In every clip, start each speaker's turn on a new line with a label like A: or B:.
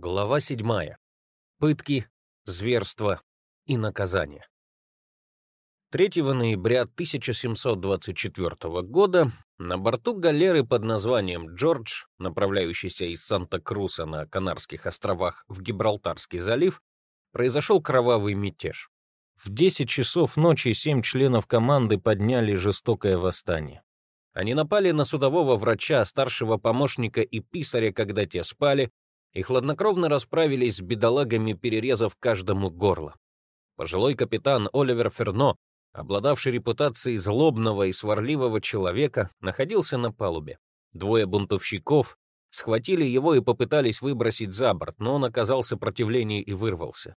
A: Глава 7. Пытки, зверства и наказания. 3 ноября 1724 года на борту галеры под названием «Джордж», направляющейся из Санта-Круса на Канарских островах в Гибралтарский залив, произошел кровавый мятеж. В 10 часов ночи семь членов команды подняли жестокое восстание. Они напали на судового врача, старшего помощника и писаря, когда те спали, и хладнокровно расправились с бедолагами, перерезав каждому горло. Пожилой капитан Оливер Ферно, обладавший репутацией злобного и сварливого человека, находился на палубе. Двое бунтовщиков схватили его и попытались выбросить за борт, но он оказал сопротивление и вырвался.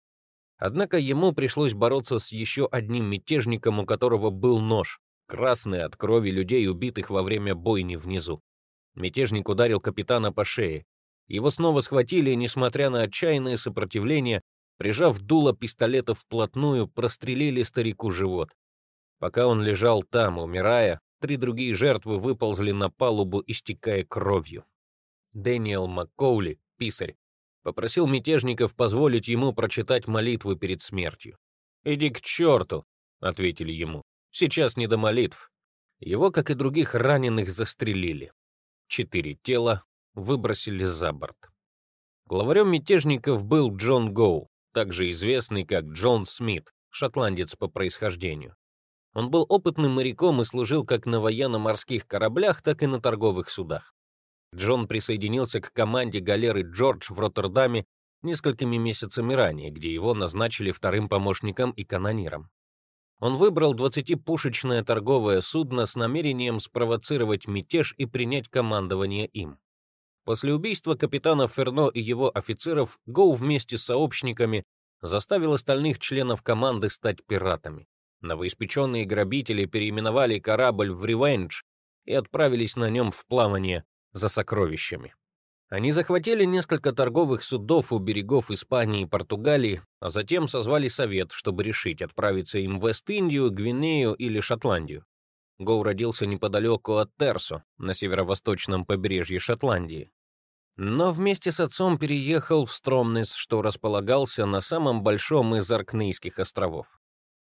A: Однако ему пришлось бороться с еще одним мятежником, у которого был нож, красный от крови людей, убитых во время бойни внизу. Мятежник ударил капитана по шее. Его снова схватили, несмотря на отчаянное сопротивление, прижав дуло пистолета вплотную, прострелили старику живот. Пока он лежал там, умирая, три другие жертвы выползли на палубу, истекая кровью. Дэниел Маккоули, писарь, попросил мятежников позволить ему прочитать молитву перед смертью. «Иди к черту», — ответили ему. «Сейчас не до молитв». Его, как и других раненых, застрелили. Четыре тела выбросили за борт. Главарем мятежников был Джон Гоу, также известный как Джон Смит, шотландец по происхождению. Он был опытным моряком и служил как на военно-морских кораблях, так и на торговых судах. Джон присоединился к команде галеры «Джордж» в Роттердаме несколькими месяцами ранее, где его назначили вторым помощником и канониром. Он выбрал 20-пушечное торговое судно с намерением спровоцировать мятеж и принять командование им. После убийства капитана Ферно и его офицеров Гоу вместе с сообщниками заставил остальных членов команды стать пиратами. Новоиспеченные грабители переименовали корабль в «Ревенж» и отправились на нем в плавание за сокровищами. Они захватили несколько торговых судов у берегов Испании и Португалии, а затем созвали совет, чтобы решить, отправиться им в Вест-Индию, Гвинею или Шотландию. Гоу родился неподалеку от Терсо, на северо-восточном побережье Шотландии но вместе с отцом переехал в Стромнес, что располагался на самом большом из Аркнейских островов.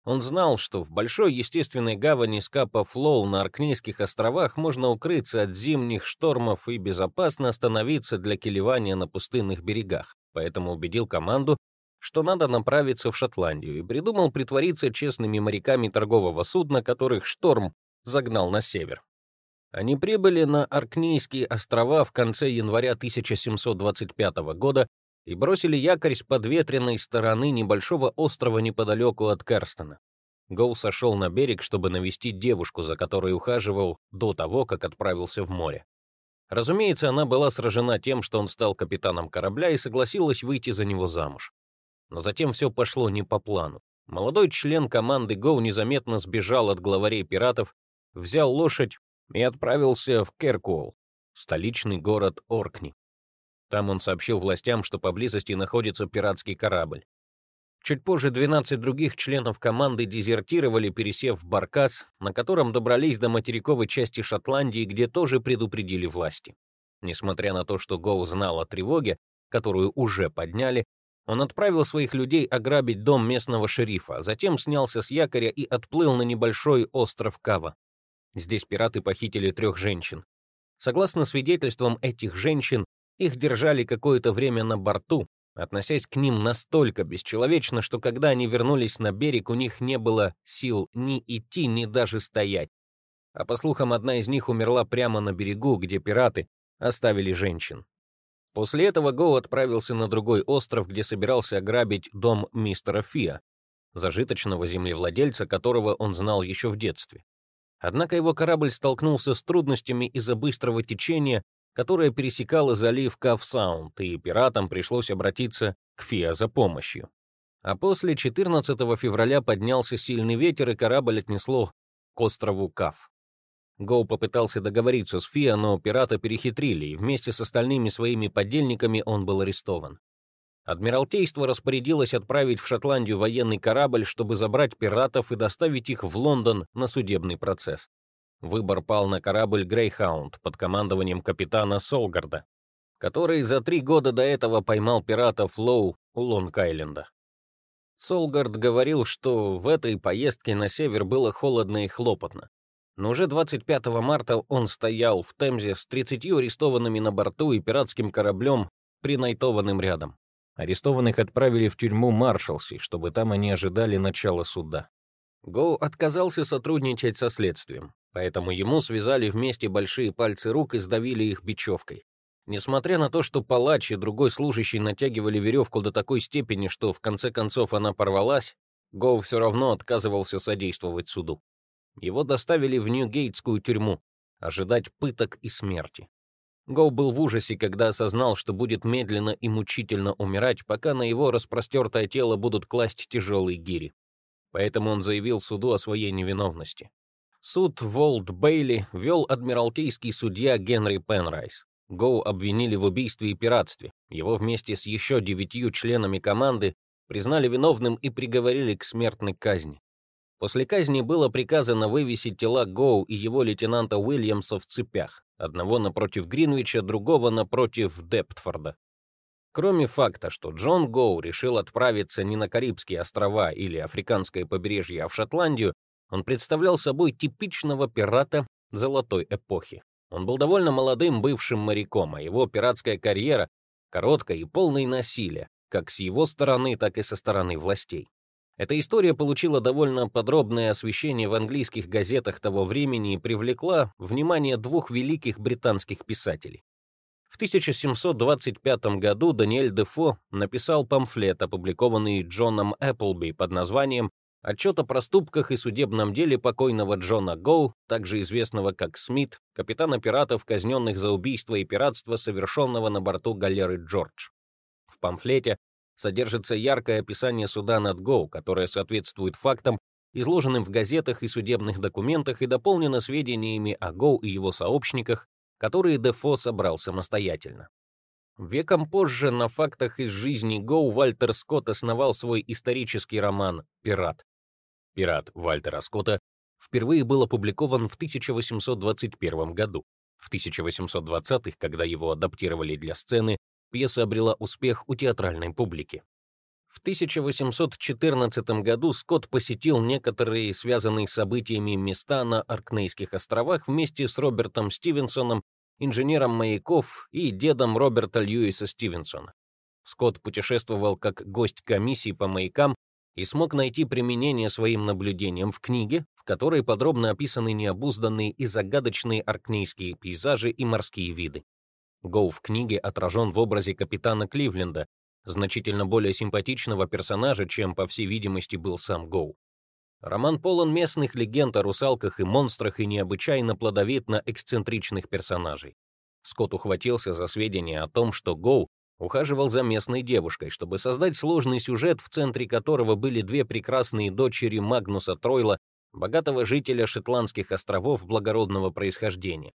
A: Он знал, что в большой естественной гавани Скапа Флоу на Аркнейских островах можно укрыться от зимних штормов и безопасно остановиться для килевания на пустынных берегах, поэтому убедил команду, что надо направиться в Шотландию, и придумал притвориться честными моряками торгового судна, которых шторм загнал на север. Они прибыли на Аркнейские острова в конце января 1725 года и бросили якорь с подветренной стороны небольшого острова неподалеку от Керстона. Гоу сошел на берег, чтобы навестить девушку, за которой ухаживал до того, как отправился в море. Разумеется, она была сражена тем, что он стал капитаном корабля и согласилась выйти за него замуж. Но затем все пошло не по плану. Молодой член команды Гоу незаметно сбежал от главарей пиратов, взял лошадь и отправился в Керкуол, столичный город Оркни. Там он сообщил властям, что поблизости находится пиратский корабль. Чуть позже 12 других членов команды дезертировали, пересев в баркас, на котором добрались до материковой части Шотландии, где тоже предупредили власти. Несмотря на то, что Гоу знал о тревоге, которую уже подняли, он отправил своих людей ограбить дом местного шерифа, затем снялся с якоря и отплыл на небольшой остров Кава. Здесь пираты похитили трех женщин. Согласно свидетельствам этих женщин, их держали какое-то время на борту, относясь к ним настолько бесчеловечно, что когда они вернулись на берег, у них не было сил ни идти, ни даже стоять. А по слухам, одна из них умерла прямо на берегу, где пираты оставили женщин. После этого Гоу отправился на другой остров, где собирался ограбить дом мистера Фиа, зажиточного землевладельца, которого он знал еще в детстве. Однако его корабль столкнулся с трудностями из-за быстрого течения, которое пересекало залив Кавсаунд, и пиратам пришлось обратиться к Фиа за помощью. А после 14 февраля поднялся сильный ветер, и корабль отнесло к острову Кав. Гоу попытался договориться с Фиа, но пирата перехитрили, и вместе с остальными своими подельниками он был арестован. Адмиралтейство распорядилось отправить в Шотландию военный корабль, чтобы забрать пиратов и доставить их в Лондон на судебный процесс. Выбор пал на корабль «Грейхаунд» под командованием капитана Солгарда. который за три года до этого поймал пирата Флоу у Лонг-Айленда. Солгард говорил, что в этой поездке на север было холодно и хлопотно. Но уже 25 марта он стоял в Темзе с 30 арестованными на борту и пиратским кораблем, принайтованным рядом. Арестованных отправили в тюрьму Маршалси, чтобы там они ожидали начала суда. Гоу отказался сотрудничать со следствием, поэтому ему связали вместе большие пальцы рук и сдавили их бечевкой. Несмотря на то, что палач и другой служащий натягивали веревку до такой степени, что в конце концов она порвалась, Гоу все равно отказывался содействовать суду. Его доставили в Нью-Гейтскую тюрьму, ожидать пыток и смерти. Гоу был в ужасе, когда осознал, что будет медленно и мучительно умирать, пока на его распростертое тело будут класть тяжелые гири. Поэтому он заявил суду о своей невиновности. Суд Волт Бейли вел адмиралтейский судья Генри Пенрайс. Гоу обвинили в убийстве и пиратстве. Его вместе с еще девятью членами команды признали виновным и приговорили к смертной казни. После казни было приказано вывесить тела Гоу и его лейтенанта Уильямса в цепях одного напротив Гринвича, другого напротив Дептфорда. Кроме факта, что Джон Гоу решил отправиться не на Карибские острова или африканское побережье, а в Шотландию, он представлял собой типичного пирата золотой эпохи. Он был довольно молодым бывшим моряком, а его пиратская карьера короткая и полной насилия, как с его стороны, так и со стороны властей. Эта история получила довольно подробное освещение в английских газетах того времени и привлекла внимание двух великих британских писателей. В 1725 году Даниэль Дефо написал памфлет, опубликованный Джоном Эпплби под названием «Отчет о проступках и судебном деле покойного Джона Гоу, также известного как Смит, капитана пиратов, казненных за убийство и пиратство, совершенного на борту галеры Джордж». В памфлете содержится яркое описание суда над Гоу, которое соответствует фактам, изложенным в газетах и судебных документах и дополнено сведениями о Гоу и его сообщниках, которые Дефо собрал самостоятельно. Веком позже на фактах из жизни Гоу Вальтер Скотт основал свой исторический роман «Пират». «Пират» Вальтера Скотта впервые был опубликован в 1821 году. В 1820-х, когда его адаптировали для сцены, пьеса обрела успех у театральной публики. В 1814 году Скотт посетил некоторые связанные событиями места на Аркнейских островах вместе с Робертом Стивенсоном, инженером маяков и дедом Роберта Льюиса Стивенсона. Скотт путешествовал как гость комиссии по маякам и смог найти применение своим наблюдениям в книге, в которой подробно описаны необузданные и загадочные аркнейские пейзажи и морские виды. Гоу в книге отражен в образе капитана Кливленда, значительно более симпатичного персонажа, чем, по всей видимости, был сам Гоу. Роман полон местных легенд о русалках и монстрах и необычайно плодовит на эксцентричных персонажей. Скотт ухватился за сведения о том, что Гоу ухаживал за местной девушкой, чтобы создать сложный сюжет, в центре которого были две прекрасные дочери Магнуса Тройла, богатого жителя Шотландских островов благородного происхождения.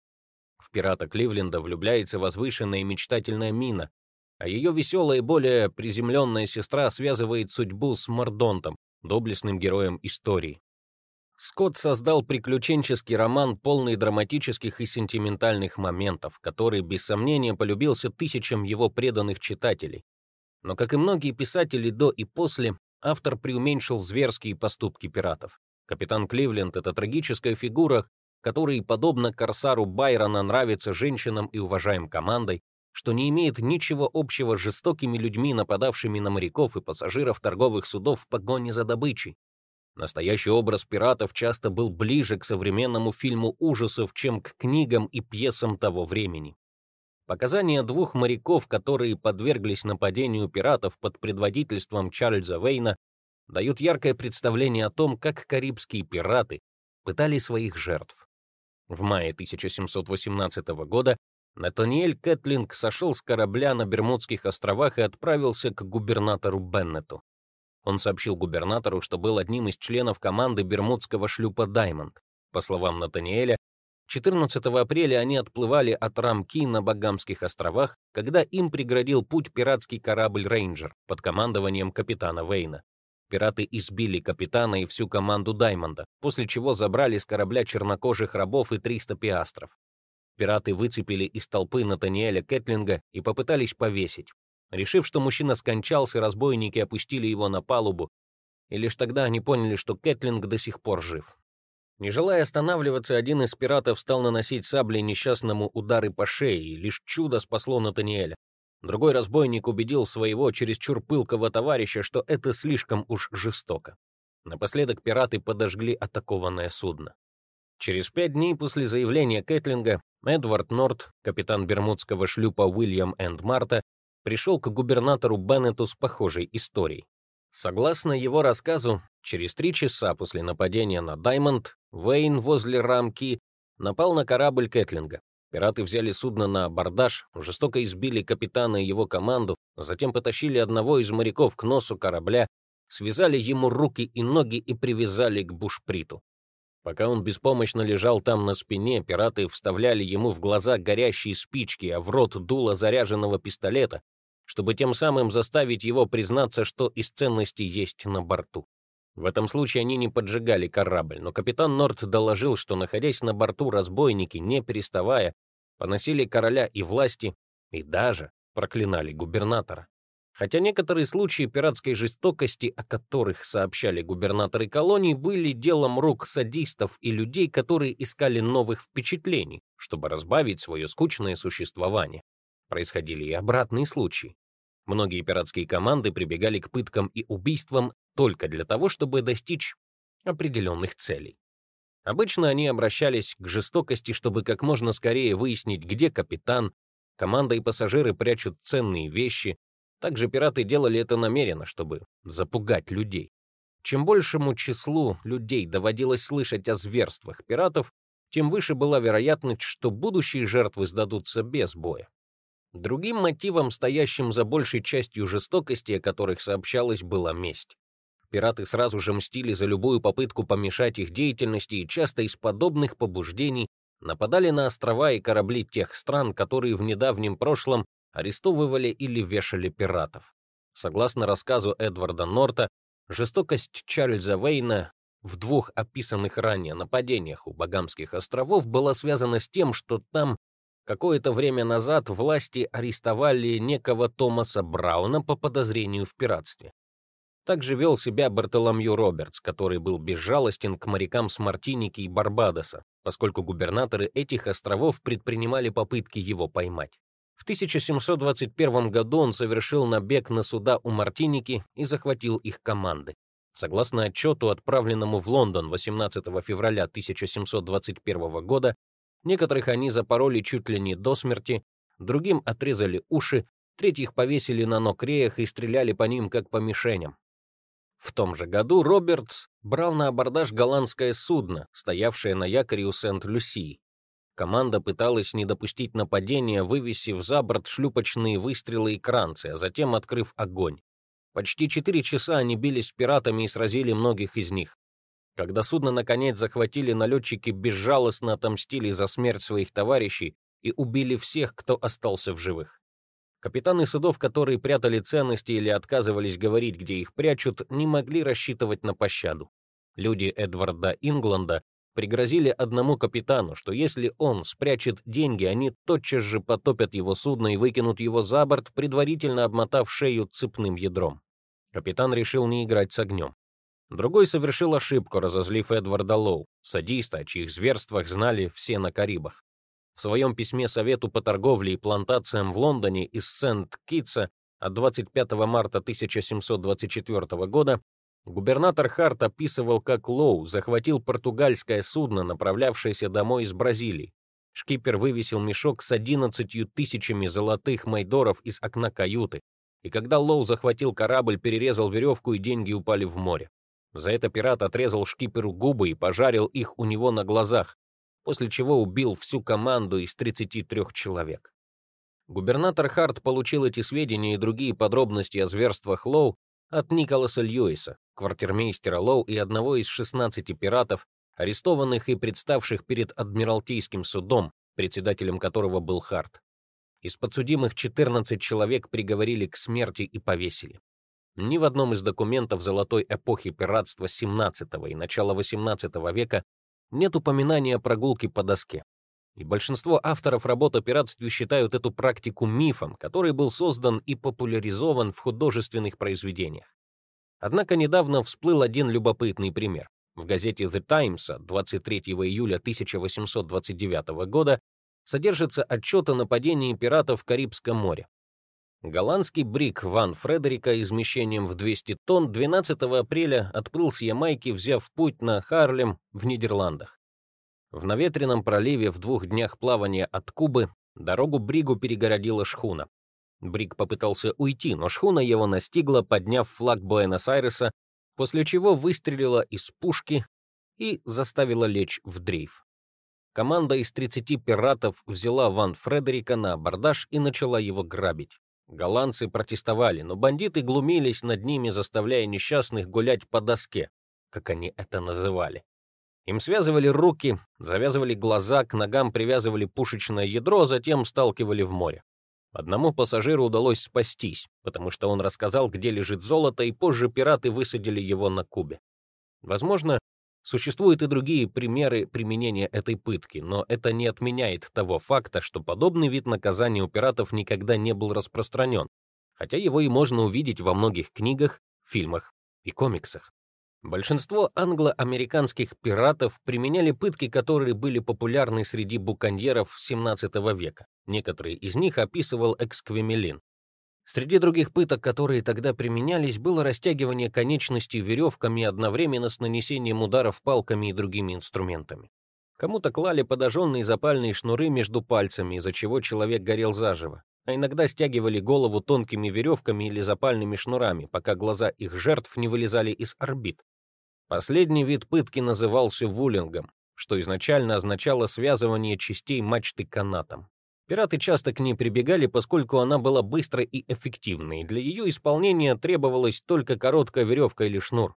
A: В пирата Кливленда влюбляется возвышенная и мечтательная Мина, а ее веселая и более приземленная сестра связывает судьбу с Мордонтом, доблестным героем истории. Скотт создал приключенческий роман, полный драматических и сентиментальных моментов, который, без сомнения, полюбился тысячам его преданных читателей. Но, как и многие писатели до и после, автор преуменьшил зверские поступки пиратов. Капитан Кливленд — это трагическая фигура, который, подобно корсару Байрона, нравится женщинам и уважаем командой, что не имеет ничего общего с жестокими людьми, нападавшими на моряков и пассажиров торговых судов в погоне за добычей. Настоящий образ пиратов часто был ближе к современному фильму ужасов, чем к книгам и пьесам того времени. Показания двух моряков, которые подверглись нападению пиратов под предводительством Чарльза Вейна, дают яркое представление о том, как карибские пираты пытали своих жертв. В мае 1718 года Натаниэль Кэтлинг сошел с корабля на Бермудских островах и отправился к губернатору Беннету. Он сообщил губернатору, что был одним из членов команды бермудского шлюпа «Даймонд». По словам Натаниэля, 14 апреля они отплывали от Рамки на Багамских островах, когда им преградил путь пиратский корабль «Рейнджер» под командованием капитана Вейна. Пираты избили капитана и всю команду Даймонда, после чего забрали с корабля чернокожих рабов и 300 пиастров. Пираты выцепили из толпы Натаниэля Кэтлинга и попытались повесить. Решив, что мужчина скончался, разбойники опустили его на палубу, и лишь тогда они поняли, что Кэтлинг до сих пор жив. Не желая останавливаться, один из пиратов стал наносить саблей несчастному удары по шее, и лишь чудо спасло Натаниэля. Другой разбойник убедил своего чересчур пылкого товарища, что это слишком уж жестоко. Напоследок пираты подожгли атакованное судно. Через пять дней после заявления Кэтлинга Эдвард Норт, капитан бермудского шлюпа Уильям энд Марта, пришел к губернатору Беннету с похожей историей. Согласно его рассказу, через три часа после нападения на Даймонд, Вейн возле рамки напал на корабль Кэтлинга. Пираты взяли судно на абордаж, жестоко избили капитана и его команду, затем потащили одного из моряков к носу корабля, связали ему руки и ноги и привязали к бушприту. Пока он беспомощно лежал там на спине, пираты вставляли ему в глаза горящие спички, а в рот дуло заряженного пистолета, чтобы тем самым заставить его признаться, что из ценностей есть на борту. В этом случае они не поджигали корабль, но капитан Норт доложил, что, находясь на борту, разбойники, не переставая, поносили короля и власти и даже проклинали губернатора. Хотя некоторые случаи пиратской жестокости, о которых сообщали губернаторы колоний, были делом рук садистов и людей, которые искали новых впечатлений, чтобы разбавить свое скучное существование. Происходили и обратные случаи. Многие пиратские команды прибегали к пыткам и убийствам только для того, чтобы достичь определенных целей. Обычно они обращались к жестокости, чтобы как можно скорее выяснить, где капитан, команда и пассажиры прячут ценные вещи. Также пираты делали это намеренно, чтобы запугать людей. Чем большему числу людей доводилось слышать о зверствах пиратов, тем выше была вероятность, что будущие жертвы сдадутся без боя. Другим мотивом, стоящим за большей частью жестокости, о которых сообщалось, была месть. Пираты сразу же мстили за любую попытку помешать их деятельности и часто из подобных побуждений нападали на острова и корабли тех стран, которые в недавнем прошлом арестовывали или вешали пиратов. Согласно рассказу Эдварда Норта, жестокость Чарльза Вейна в двух описанных ранее нападениях у Багамских островов была связана с тем, что там Какое-то время назад власти арестовали некого Томаса Брауна по подозрению в пиратстве. Также вел себя Бартоломью Робертс, который был безжалостен к морякам с Мартиники и Барбадоса, поскольку губернаторы этих островов предпринимали попытки его поймать. В 1721 году он совершил набег на суда у Мартиники и захватил их команды. Согласно отчету, отправленному в Лондон 18 февраля 1721 года, Некоторых они запороли чуть ли не до смерти, другим отрезали уши, третьих повесили на нокреях и стреляли по ним как по мишеням. В том же году Робертс брал на абордаж голландское судно, стоявшее на якоре у Сент-Люсии. Команда пыталась не допустить нападения, вывесив за борт шлюпочные выстрелы и кранцы, а затем открыв огонь. Почти четыре часа они бились с пиратами и сразили многих из них. Когда судно наконец захватили, налетчики безжалостно отомстили за смерть своих товарищей и убили всех, кто остался в живых. Капитаны судов, которые прятали ценности или отказывались говорить, где их прячут, не могли рассчитывать на пощаду. Люди Эдварда Ингланда пригрозили одному капитану, что если он спрячет деньги, они тотчас же потопят его судно и выкинут его за борт, предварительно обмотав шею цепным ядром. Капитан решил не играть с огнем. Другой совершил ошибку, разозлив Эдварда Лоу, садиста, о чьих зверствах знали все на Карибах. В своем письме Совету по торговле и плантациям в Лондоне из Сент-Китса от 25 марта 1724 года губернатор Харт описывал, как Лоу захватил португальское судно, направлявшееся домой из Бразилии. Шкипер вывесил мешок с 11 тысячами золотых майдоров из окна каюты, и когда Лоу захватил корабль, перерезал веревку, и деньги упали в море. За это пират отрезал шкиперу губы и пожарил их у него на глазах, после чего убил всю команду из 33 человек. Губернатор Харт получил эти сведения и другие подробности о зверствах Лоу от Николаса Льюиса, квартирмейстера Лоу и одного из 16 пиратов, арестованных и представших перед Адмиралтейским судом, председателем которого был Харт. Из подсудимых 14 человек приговорили к смерти и повесили. Ни в одном из документов золотой эпохи пиратства XVII и начала XVIII века нет упоминания о прогулке по доске. и большинство авторов работ о пиратстве считают эту практику мифом, который был создан и популяризован в художественных произведениях. Однако недавно всплыл один любопытный пример. В газете The Times 23 июля 1829 года содержится отчет о нападении пиратов в Карибском море. Голландский брик Ван Фредерика измещением в 200 тонн 12 апреля отплыл с Ямайки, взяв путь на Харлем в Нидерландах. В наветренном проливе в двух днях плавания от Кубы дорогу Бригу перегородила шхуна. Бриг попытался уйти, но шхуна его настигла, подняв флаг Буэнос-Айреса, после чего выстрелила из пушки и заставила лечь в дрейф. Команда из 30 пиратов взяла Ван Фредерика на абордаж и начала его грабить. Голландцы протестовали, но бандиты глумились над ними, заставляя несчастных гулять по доске, как они это называли. Им связывали руки, завязывали глаза, к ногам привязывали пушечное ядро, затем сталкивали в море. Одному пассажиру удалось спастись, потому что он рассказал, где лежит золото, и позже пираты высадили его на Кубе. Возможно, Существуют и другие примеры применения этой пытки, но это не отменяет того факта, что подобный вид наказания у пиратов никогда не был распространен, хотя его и можно увидеть во многих книгах, фильмах и комиксах. Большинство англо-американских пиратов применяли пытки, которые были популярны среди буконьеров XVII века. Некоторые из них описывал Эксквемелин. Среди других пыток, которые тогда применялись, было растягивание конечностей веревками одновременно с нанесением ударов палками и другими инструментами. Кому-то клали подожженные запальные шнуры между пальцами, из-за чего человек горел заживо, а иногда стягивали голову тонкими веревками или запальными шнурами, пока глаза их жертв не вылезали из орбит. Последний вид пытки назывался вулингом, что изначально означало связывание частей мачты канатом. Пираты часто к ней прибегали, поскольку она была быстрой и эффективной. Для ее исполнения требовалась только короткая веревка или шнур.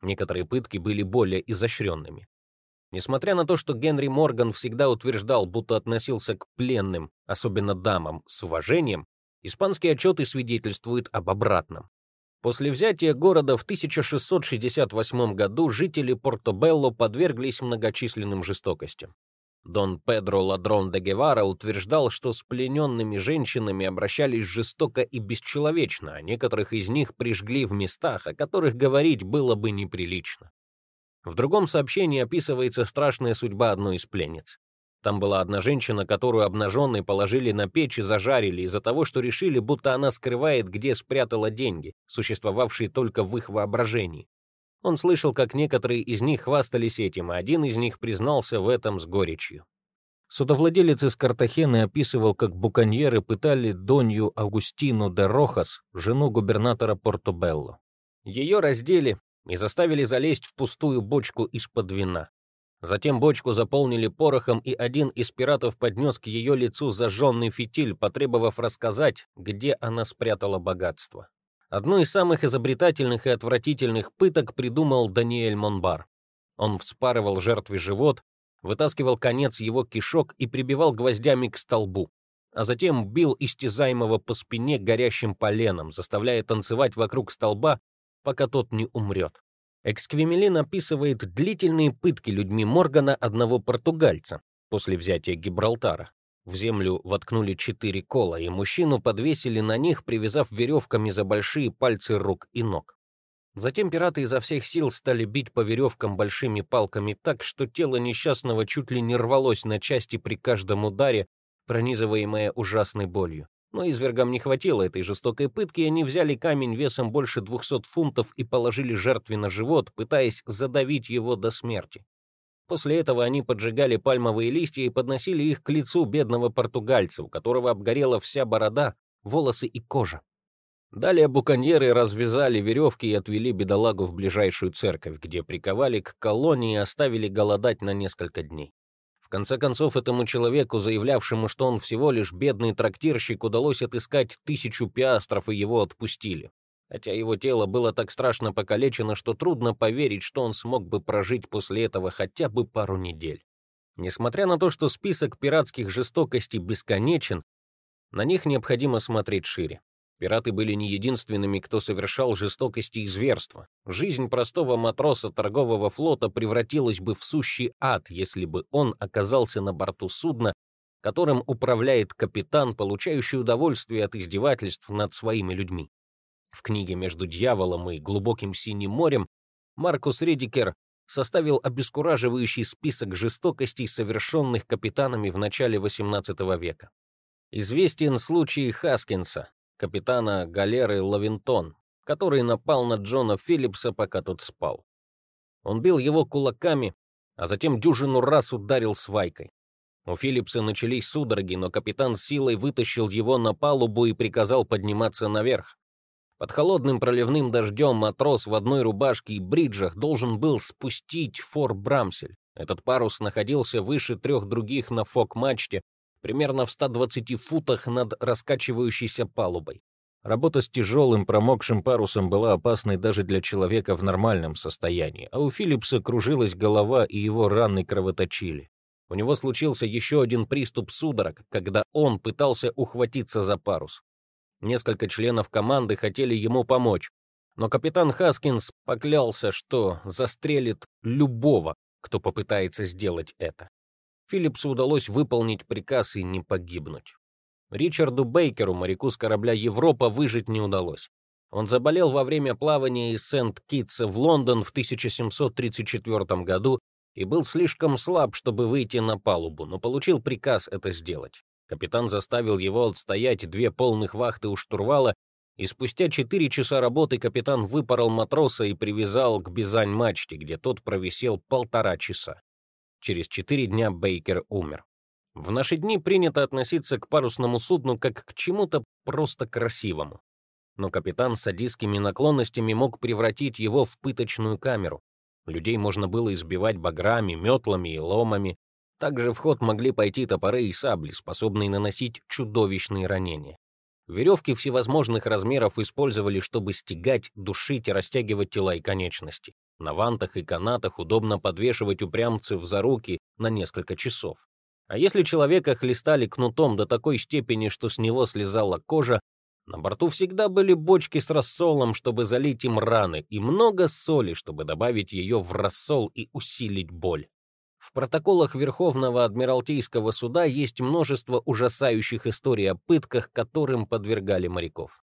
A: Некоторые пытки были более изощренными. Несмотря на то, что Генри Морган всегда утверждал, будто относился к пленным, особенно дамам, с уважением, испанские отчеты свидетельствуют об обратном. После взятия города в 1668 году жители Порто-Белло подверглись многочисленным жестокостям. Дон Педро Ладрон де Гевара утверждал, что с плененными женщинами обращались жестоко и бесчеловечно, а некоторых из них прижгли в местах, о которых говорить было бы неприлично. В другом сообщении описывается страшная судьба одной из пленниц. Там была одна женщина, которую обнаженной положили на печь и зажарили из-за того, что решили, будто она скрывает, где спрятала деньги, существовавшие только в их воображении. Он слышал, как некоторые из них хвастались этим, а один из них признался в этом с горечью. Судовладелец из Картахены описывал, как буконьеры пытали Донью Агустину де Рохас, жену губернатора Портобелло. Ее раздели и заставили залезть в пустую бочку из-под вина. Затем бочку заполнили порохом, и один из пиратов поднес к ее лицу зажженный фитиль, потребовав рассказать, где она спрятала богатство. Одну из самых изобретательных и отвратительных пыток придумал Даниэль Монбар. Он вспарывал жертве живот, вытаскивал конец его кишок и прибивал гвоздями к столбу, а затем бил истязаемого по спине горящим поленом, заставляя танцевать вокруг столба, пока тот не умрет. Эксквемелин описывает длительные пытки людьми Моргана одного португальца после взятия Гибралтара. В землю воткнули четыре кола, и мужчину подвесили на них, привязав веревками за большие пальцы рук и ног. Затем пираты изо всех сил стали бить по веревкам большими палками так, что тело несчастного чуть ли не рвалось на части при каждом ударе, пронизываемое ужасной болью. Но извергам не хватило этой жестокой пытки, и они взяли камень весом больше 200 фунтов и положили жертве на живот, пытаясь задавить его до смерти. После этого они поджигали пальмовые листья и подносили их к лицу бедного португальца, у которого обгорела вся борода, волосы и кожа. Далее буконьеры развязали веревки и отвели бедолагу в ближайшую церковь, где приковали к колонне и оставили голодать на несколько дней. В конце концов, этому человеку, заявлявшему, что он всего лишь бедный трактирщик, удалось отыскать тысячу пиастров, и его отпустили хотя его тело было так страшно покалечено, что трудно поверить, что он смог бы прожить после этого хотя бы пару недель. Несмотря на то, что список пиратских жестокостей бесконечен, на них необходимо смотреть шире. Пираты были не единственными, кто совершал жестокости и зверства. Жизнь простого матроса торгового флота превратилась бы в сущий ад, если бы он оказался на борту судна, которым управляет капитан, получающий удовольствие от издевательств над своими людьми. В книге «Между дьяволом и глубоким синим морем» Маркус Редикер составил обескураживающий список жестокостей, совершенных капитанами в начале XVIII века. Известен случай Хаскинса, капитана галеры Лавинтон, который напал на Джона Филлипса, пока тот спал. Он бил его кулаками, а затем дюжину раз ударил свайкой. У Филлипса начались судороги, но капитан силой вытащил его на палубу и приказал подниматься наверх. Под холодным проливным дождем матрос в одной рубашке и бриджах должен был спустить фор-брамсель. Этот парус находился выше трех других на фок-мачте, примерно в 120 футах над раскачивающейся палубой. Работа с тяжелым промокшим парусом была опасной даже для человека в нормальном состоянии, а у Филлипса кружилась голова и его раны кровоточили. У него случился еще один приступ судорог, когда он пытался ухватиться за парус. Несколько членов команды хотели ему помочь, но капитан Хаскинс поклялся, что застрелит любого, кто попытается сделать это. Филлипсу удалось выполнить приказ и не погибнуть. Ричарду Бейкеру, моряку с корабля «Европа», выжить не удалось. Он заболел во время плавания из Сент-Китса в Лондон в 1734 году и был слишком слаб, чтобы выйти на палубу, но получил приказ это сделать. Капитан заставил его отстоять две полных вахты у штурвала, и спустя четыре часа работы капитан выпорол матроса и привязал к бизань-мачте, где тот провисел полтора часа. Через четыре дня Бейкер умер. В наши дни принято относиться к парусному судну как к чему-то просто красивому. Но капитан с садистскими наклонностями мог превратить его в пыточную камеру. Людей можно было избивать баграми, метлами и ломами. Также в ход могли пойти топоры и сабли, способные наносить чудовищные ранения. Веревки всевозможных размеров использовали, чтобы стегать, душить и растягивать тела и конечности. На вантах и канатах удобно подвешивать упрямцев за руки на несколько часов. А если человека хлестали кнутом до такой степени, что с него слезала кожа, на борту всегда были бочки с рассолом, чтобы залить им раны, и много соли, чтобы добавить ее в рассол и усилить боль. В протоколах Верховного Адмиралтейского суда есть множество ужасающих историй о пытках, которым подвергали моряков.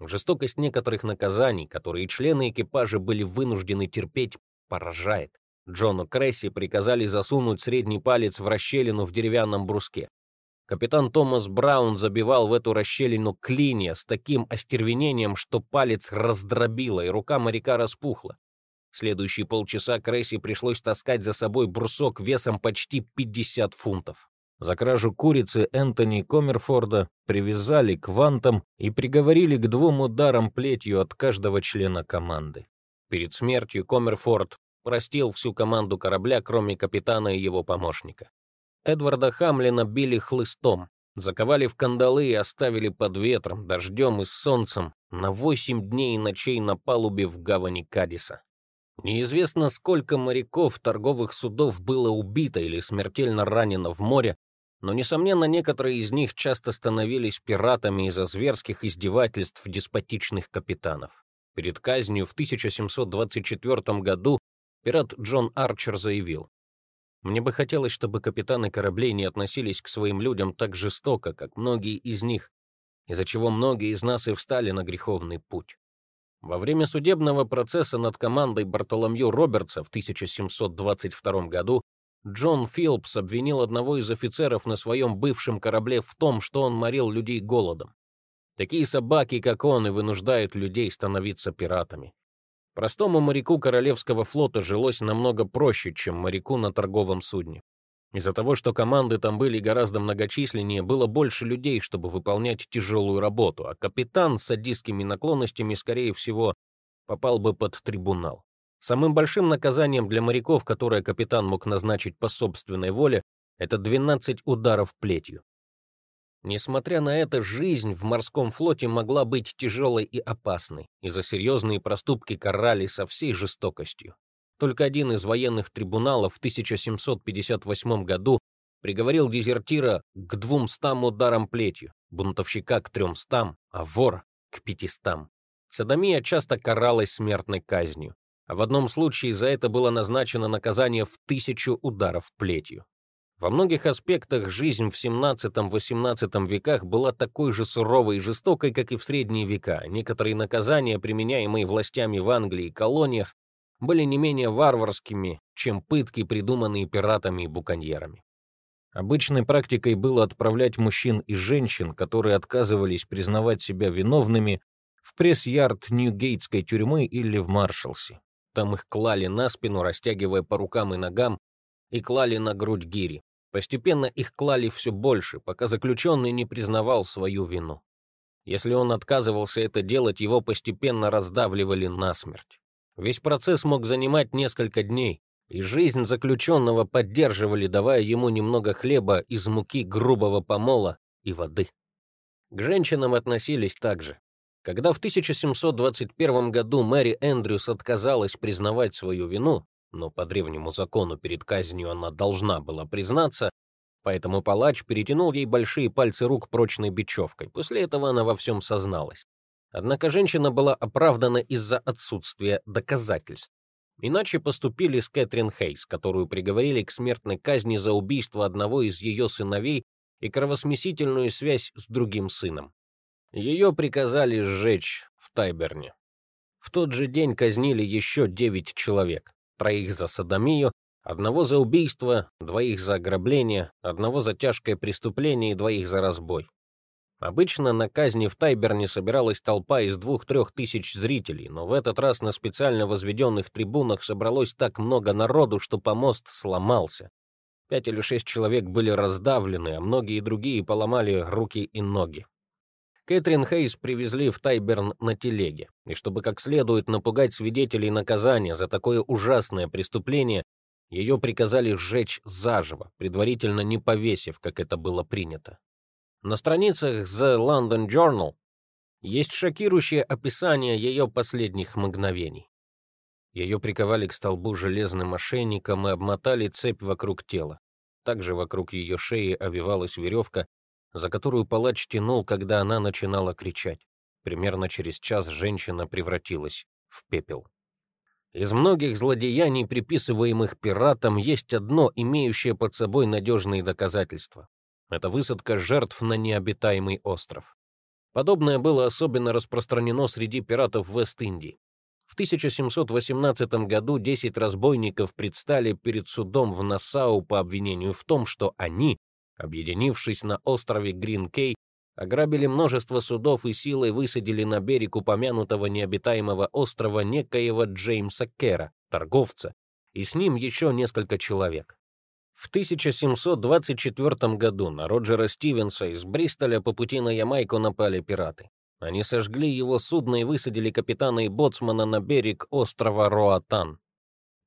A: Жестокость некоторых наказаний, которые члены экипажа были вынуждены терпеть, поражает. Джону Кресси приказали засунуть средний палец в расщелину в деревянном бруске. Капитан Томас Браун забивал в эту расщелину клинья с таким остервенением, что палец раздробило, и рука моряка распухла. Следующие полчаса Кресси пришлось таскать за собой брусок весом почти 50 фунтов. За кражу курицы Энтони Комерфорда привязали к вантам и приговорили к двум ударам плетью от каждого члена команды. Перед смертью Комерфорд простил всю команду корабля, кроме капитана и его помощника. Эдварда Хамлина били хлыстом, заковали в кандалы и оставили под ветром, дождем и солнцем на восемь дней и ночей на палубе в гавани Кадиса. Неизвестно, сколько моряков торговых судов было убито или смертельно ранено в море, но, несомненно, некоторые из них часто становились пиратами из-за зверских издевательств деспотичных капитанов. Перед казнью в 1724 году пират Джон Арчер заявил, «Мне бы хотелось, чтобы капитаны кораблей не относились к своим людям так жестоко, как многие из них, из-за чего многие из нас и встали на греховный путь». Во время судебного процесса над командой Бартоломью Робертса в 1722 году Джон Филпс обвинил одного из офицеров на своем бывшем корабле в том, что он морил людей голодом. Такие собаки, как он, и вынуждают людей становиться пиратами. Простому моряку Королевского флота жилось намного проще, чем моряку на торговом судне. Из-за того, что команды там были гораздо многочисленнее, было больше людей, чтобы выполнять тяжелую работу, а капитан с садистскими наклонностями, скорее всего, попал бы под трибунал. Самым большим наказанием для моряков, которое капитан мог назначить по собственной воле, это 12 ударов плетью. Несмотря на это, жизнь в морском флоте могла быть тяжелой и опасной, и за серьезные проступки карали со всей жестокостью. Только один из военных трибуналов в 1758 году приговорил дезертира к двумстам ударам плетью, бунтовщика к трёмстам, а вора к 500. Садомия часто каралась смертной казнью, а в одном случае за это было назначено наказание в тысячу ударов плетью. Во многих аспектах жизнь в XVII-XVIII веках была такой же суровой и жестокой, как и в средние века. Некоторые наказания, применяемые властями в Англии и колониях, были не менее варварскими, чем пытки, придуманные пиратами и буконьерами. Обычной практикой было отправлять мужчин и женщин, которые отказывались признавать себя виновными, в пресс-ярд Ньюгейтской тюрьмы или в Маршалсе. Там их клали на спину, растягивая по рукам и ногам, и клали на грудь гири. Постепенно их клали все больше, пока заключенный не признавал свою вину. Если он отказывался это делать, его постепенно раздавливали насмерть. Весь процесс мог занимать несколько дней, и жизнь заключенного поддерживали, давая ему немного хлеба из муки грубого помола и воды. К женщинам относились так же. Когда в 1721 году Мэри Эндрюс отказалась признавать свою вину, но по древнему закону перед казнью она должна была признаться, поэтому палач перетянул ей большие пальцы рук прочной бечевкой. После этого она во всем созналась. Однако женщина была оправдана из-за отсутствия доказательств. Иначе поступили с Кэтрин Хейс, которую приговорили к смертной казни за убийство одного из ее сыновей и кровосмесительную связь с другим сыном. Ее приказали сжечь в Тайберне. В тот же день казнили еще девять человек троих за садомию, одного за убийство, двоих за ограбление, одного за тяжкое преступление и двоих за разбой. Обычно на казни в Тайберне собиралась толпа из двух-трех тысяч зрителей, но в этот раз на специально возведенных трибунах собралось так много народу, что помост сломался. Пять или шесть человек были раздавлены, а многие другие поломали руки и ноги. Кэтрин Хейс привезли в Тайберн на телеге, и чтобы как следует напугать свидетелей наказания за такое ужасное преступление, ее приказали сжечь заживо, предварительно не повесив, как это было принято. На страницах The London Journal есть шокирующее описание ее последних мгновений. Ее приковали к столбу железным ошейником и обмотали цепь вокруг тела. Также вокруг ее шеи овивалась веревка, за которую палач тянул, когда она начинала кричать. Примерно через час женщина превратилась в пепел. Из многих злодеяний, приписываемых пиратам, есть одно, имеющее под собой надежные доказательства. Это высадка жертв на необитаемый остров. Подобное было особенно распространено среди пиратов Вест-Индии. В 1718 году 10 разбойников предстали перед судом в Нассау по обвинению в том, что они объединившись на острове Грин-Кей, ограбили множество судов и силой высадили на берег упомянутого необитаемого острова некоего Джеймса Кера, торговца, и с ним еще несколько человек. В 1724 году на Роджера Стивенса из Бристоля по пути на Ямайку напали пираты. Они сожгли его судно и высадили капитана и боцмана на берег острова Роатан.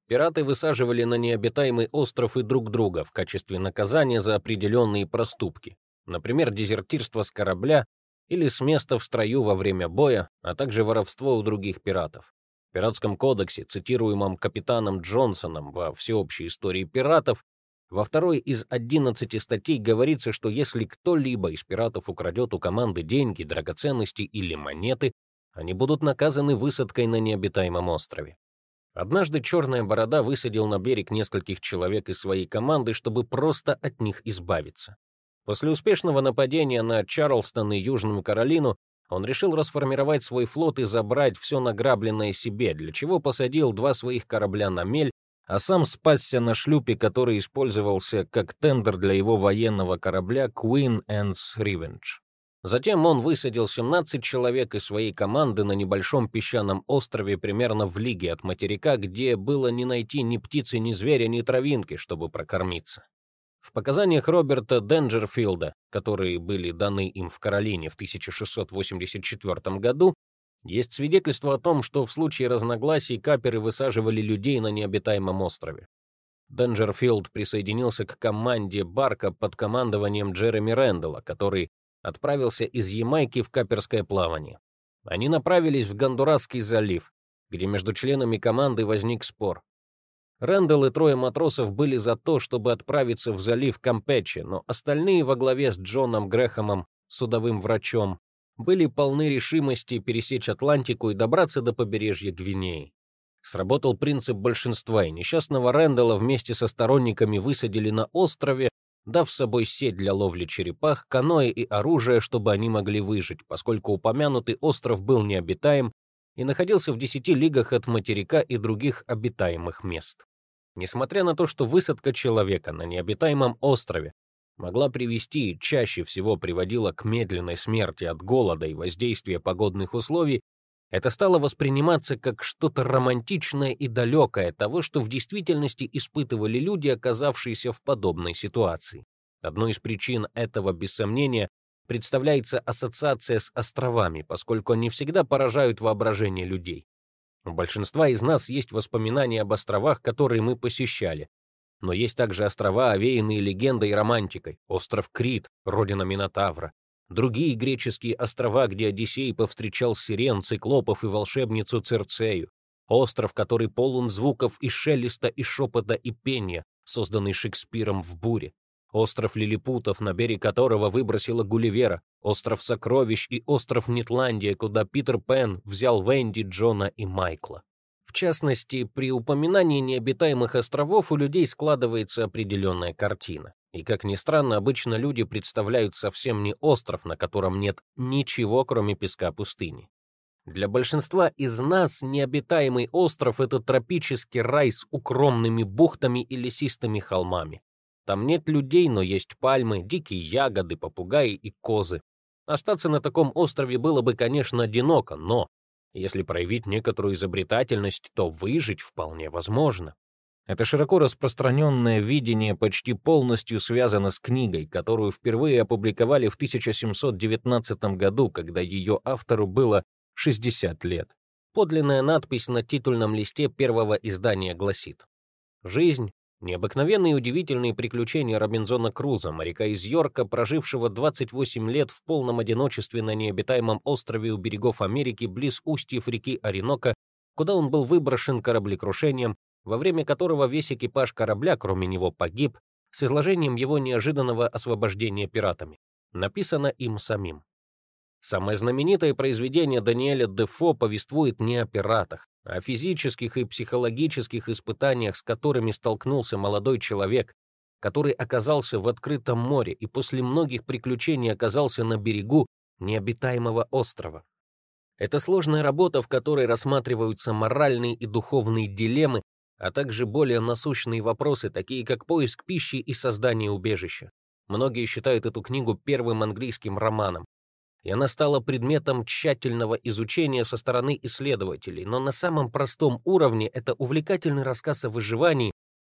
A: Пираты высаживали на необитаемый остров и друг друга в качестве наказания за определенные проступки, например, дезертирство с корабля или с места в строю во время боя, а также воровство у других пиратов. В пиратском кодексе, цитируемом капитаном Джонсоном во всеобщей истории пиратов, во второй из 11 статей говорится, что если кто-либо из пиратов украдет у команды деньги, драгоценности или монеты, они будут наказаны высадкой на необитаемом острове. Однажды Черная Борода высадил на берег нескольких человек из своей команды, чтобы просто от них избавиться. После успешного нападения на Чарлстон и Южную Каролину он решил расформировать свой флот и забрать все награбленное себе, для чего посадил два своих корабля на мель, а сам спасся на шлюпе, который использовался как тендер для его военного корабля Queen Anne's Revenge. Затем он высадил 17 человек из своей команды на небольшом песчаном острове примерно в лиге от материка, где было не найти ни птицы, ни зверя, ни травинки, чтобы прокормиться. В показаниях Роберта Денджерфилда, которые были даны им в Каролине в 1684 году, есть свидетельство о том, что в случае разногласий каперы высаживали людей на необитаемом острове. Денджерфилд присоединился к команде Барка под командованием Джереми Рэндалла, который отправился из Ямайки в каперское плавание. Они направились в Гондурасский залив, где между членами команды возник спор. Рэндалл и трое матросов были за то, чтобы отправиться в залив Кампече, но остальные во главе с Джоном Грэхэмом, судовым врачом, были полны решимости пересечь Атлантику и добраться до побережья Гвинеи. Сработал принцип большинства, и несчастного Рэндалла вместе со сторонниками высадили на острове, дав с собой сеть для ловли черепах, каноэ и оружие, чтобы они могли выжить, поскольку упомянутый остров был необитаем и находился в десяти лигах от материка и других обитаемых мест. Несмотря на то, что высадка человека на необитаемом острове могла привести и чаще всего приводила к медленной смерти от голода и воздействия погодных условий, это стало восприниматься как что-то романтичное и далекое того, что в действительности испытывали люди, оказавшиеся в подобной ситуации. Одной из причин этого, без сомнения, представляется ассоциация с островами, поскольку они всегда поражают воображение людей. У большинства из нас есть воспоминания об островах, которые мы посещали. Но есть также острова, овеянные легендой и романтикой. Остров Крит, родина Минотавра. Другие греческие острова, где Одиссей повстречал сирен, циклопов и волшебницу Церцею. Остров, который полон звуков и шелеста, и шепота, и пения, созданный Шекспиром в буре остров Лилипутов, на берег которого выбросила Гулливера, остров Сокровищ и остров Нетландия, куда Питер Пен взял Венди, Джона и Майкла. В частности, при упоминании необитаемых островов у людей складывается определенная картина. И, как ни странно, обычно люди представляют совсем не остров, на котором нет ничего, кроме песка пустыни. Для большинства из нас необитаемый остров — это тропический рай с укромными бухтами и лесистыми холмами. Там нет людей, но есть пальмы, дикие ягоды, попугаи и козы. Остаться на таком острове было бы, конечно, одиноко, но если проявить некоторую изобретательность, то выжить вполне возможно. Это широко распространенное видение почти полностью связано с книгой, которую впервые опубликовали в 1719 году, когда ее автору было 60 лет. Подлинная надпись на титульном листе первого издания гласит «Жизнь Необыкновенные и удивительные приключения Робинзона Круза, моряка из Йорка, прожившего 28 лет в полном одиночестве на необитаемом острове у берегов Америки близ устьев реки Оренока, куда он был выброшен кораблекрушением, во время которого весь экипаж корабля, кроме него, погиб, с изложением его неожиданного освобождения пиратами. Написано им самим. Самое знаменитое произведение Даниэля Дефо повествует не о пиратах, о физических и психологических испытаниях, с которыми столкнулся молодой человек, который оказался в открытом море и после многих приключений оказался на берегу необитаемого острова. Это сложная работа, в которой рассматриваются моральные и духовные дилеммы, а также более насущные вопросы, такие как поиск пищи и создание убежища. Многие считают эту книгу первым английским романом и она стала предметом тщательного изучения со стороны исследователей, но на самом простом уровне это увлекательный рассказ о выживании,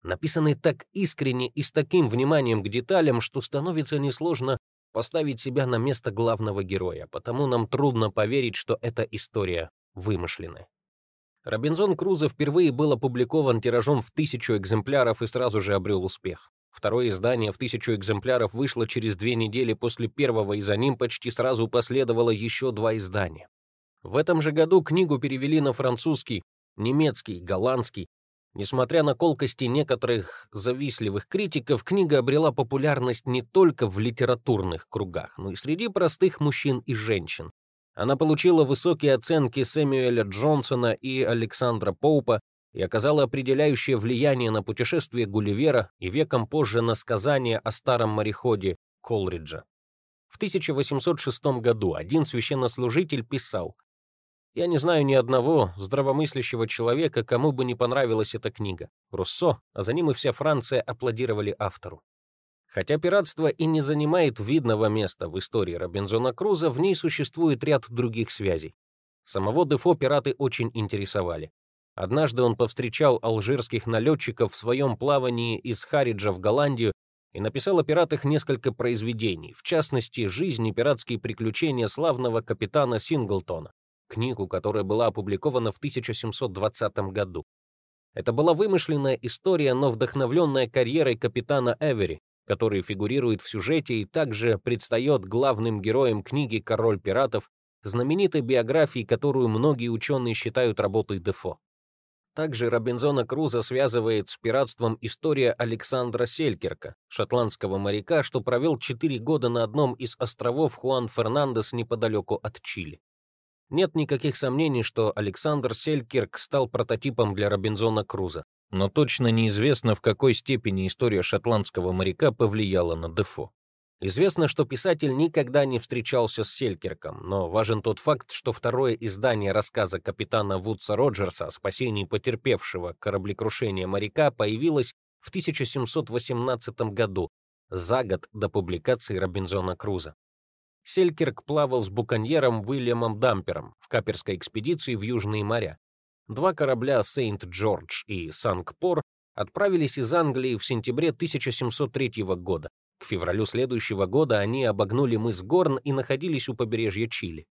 A: написанный так искренне и с таким вниманием к деталям, что становится несложно поставить себя на место главного героя, потому нам трудно поверить, что эта история вымышленная. Робинзон Крузо впервые был опубликован тиражом в тысячу экземпляров и сразу же обрел успех. Второе издание в тысячу экземпляров вышло через две недели после первого, и за ним почти сразу последовало еще два издания. В этом же году книгу перевели на французский, немецкий, голландский. Несмотря на колкости некоторых завистливых критиков, книга обрела популярность не только в литературных кругах, но и среди простых мужчин и женщин. Она получила высокие оценки Сэмюэля Джонсона и Александра Поупа, и оказала определяющее влияние на путешествие Гулливера и веком позже на сказание о старом мореходе Колриджа. В 1806 году один священнослужитель писал «Я не знаю ни одного здравомыслящего человека, кому бы не понравилась эта книга. Руссо, а за ним и вся Франция аплодировали автору. Хотя пиратство и не занимает видного места в истории Робинзона Круза, в ней существует ряд других связей. Самого Дефо пираты очень интересовали. Однажды он повстречал алжирских налетчиков в своем плавании из Хариджа в Голландию и написал о пиратах несколько произведений, в частности, «Жизнь и пиратские приключения славного капитана Синглтона», книгу, которая была опубликована в 1720 году. Это была вымышленная история, но вдохновленная карьерой капитана Эвери, который фигурирует в сюжете и также предстает главным героем книги «Король пиратов», знаменитой биографии, которую многие ученые считают работой Дефо. Также Робинзона Круза связывает с пиратством история Александра Селькерка, шотландского моряка, что провел четыре года на одном из островов Хуан Фернандес неподалеку от Чили. Нет никаких сомнений, что Александр Селькерк стал прототипом для Робинзона Круза, но точно неизвестно, в какой степени история шотландского моряка повлияла на Дефо. Известно, что писатель никогда не встречался с Селькерком, но важен тот факт, что второе издание рассказа капитана Вудса Роджерса о спасении потерпевшего кораблекрушения моряка появилось в 1718 году, за год до публикации Робинзона Круза. Селькерк плавал с буконьером Уильямом Дампером в каперской экспедиции в Южные моря. Два корабля «Сейнт-Джордж» и «Санкпор» отправились из Англии в сентябре 1703 года, к февралю следующего года они обогнули мыс Горн и находились у побережья Чили.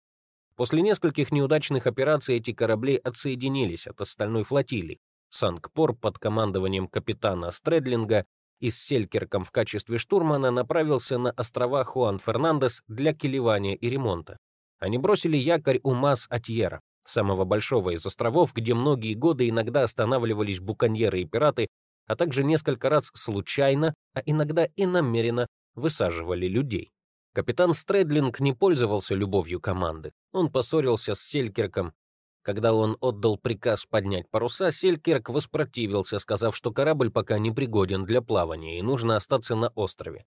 A: После нескольких неудачных операций эти корабли отсоединились от остальной флотилии. Санкпор под командованием капитана Стредлинга и с Селькерком в качестве штурмана направился на острова Хуан-Фернандес для килевания и ремонта. Они бросили якорь у Мас-Атьера, самого большого из островов, где многие годы иногда останавливались буконьеры и пираты, а также несколько раз случайно, а иногда и намеренно высаживали людей. Капитан Стрэдлинг не пользовался любовью команды. Он поссорился с Селькерком. Когда он отдал приказ поднять паруса, Селькерк воспротивился, сказав, что корабль пока не пригоден для плавания и нужно остаться на острове.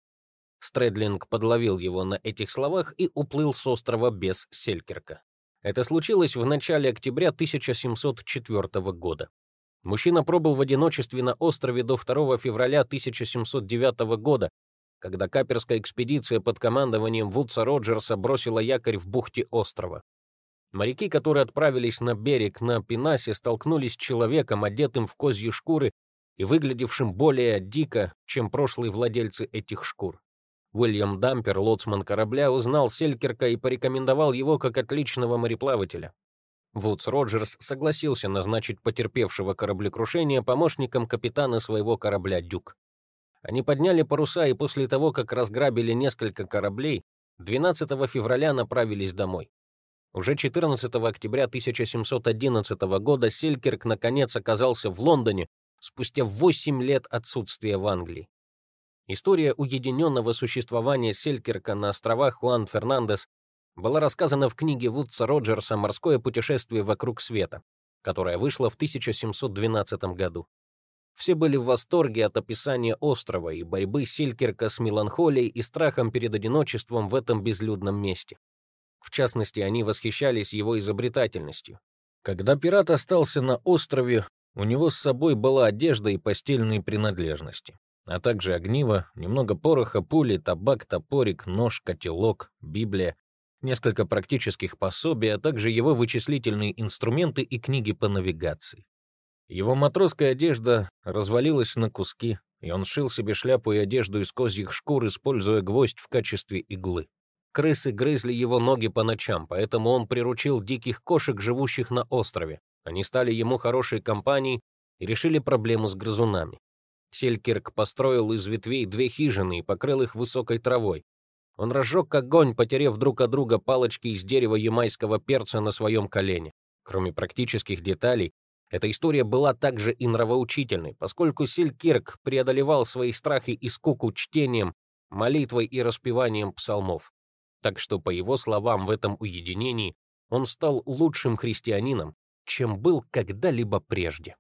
A: Стрэдлинг подловил его на этих словах и уплыл с острова без Селькерка. Это случилось в начале октября 1704 года. Мужчина пробыл в одиночестве на острове до 2 февраля 1709 года, когда каперская экспедиция под командованием Вудса Роджерса бросила якорь в бухте острова. Моряки, которые отправились на берег на Пенасе, столкнулись с человеком, одетым в козьи шкуры и выглядевшим более дико, чем прошлые владельцы этих шкур. Уильям Дампер, лоцман корабля, узнал Селькерка и порекомендовал его как отличного мореплавателя. Вудс Роджерс согласился назначить потерпевшего кораблекрушение помощником капитана своего корабля «Дюк». Они подняли паруса и после того, как разграбили несколько кораблей, 12 февраля направились домой. Уже 14 октября 1711 года Селькерк наконец оказался в Лондоне спустя 8 лет отсутствия в Англии. История уединенного существования Селькерка на островах Хуан Фернандес была рассказана в книге Вудса Роджерса «Морское путешествие вокруг света», которая вышла в 1712 году. Все были в восторге от описания острова и борьбы Силькерка с меланхолией и страхом перед одиночеством в этом безлюдном месте. В частности, они восхищались его изобретательностью. Когда пират остался на острове, у него с собой была одежда и постельные принадлежности, а также огниво, немного пороха, пули, табак, топорик, нож, котелок, Библия, несколько практических пособий, а также его вычислительные инструменты и книги по навигации. Его матросская одежда развалилась на куски, и он шил себе шляпу и одежду из козьих шкур, используя гвоздь в качестве иглы. Крысы грызли его ноги по ночам, поэтому он приручил диких кошек, живущих на острове. Они стали ему хорошей компанией и решили проблему с грызунами. Селькирк построил из ветвей две хижины и покрыл их высокой травой. Он разжег огонь, потерев друг от друга палочки из дерева ямайского перца на своем колене. Кроме практических деталей, эта история была также и нравоучительной, поскольку Селькирк преодолевал свои страхи и скуку чтением, молитвой и распеванием псалмов. Так что, по его словам, в этом уединении он стал лучшим христианином, чем был когда-либо прежде.